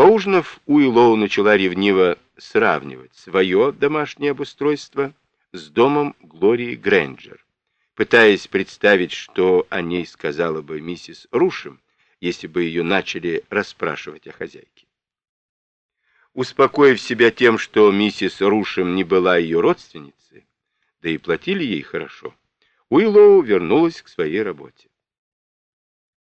Поужинав, Уиллоу начала ревниво сравнивать свое домашнее обустройство с домом Глории Грэнджер, пытаясь представить, что о ней сказала бы миссис Рушем, если бы ее начали расспрашивать о хозяйке. Успокоив себя тем, что миссис Рушем не была ее родственницей, да и платили ей хорошо, Уиллоу вернулась к своей работе.